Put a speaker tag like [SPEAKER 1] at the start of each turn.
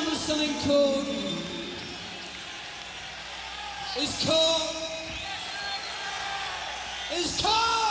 [SPEAKER 1] on with something called. It's called. It's called.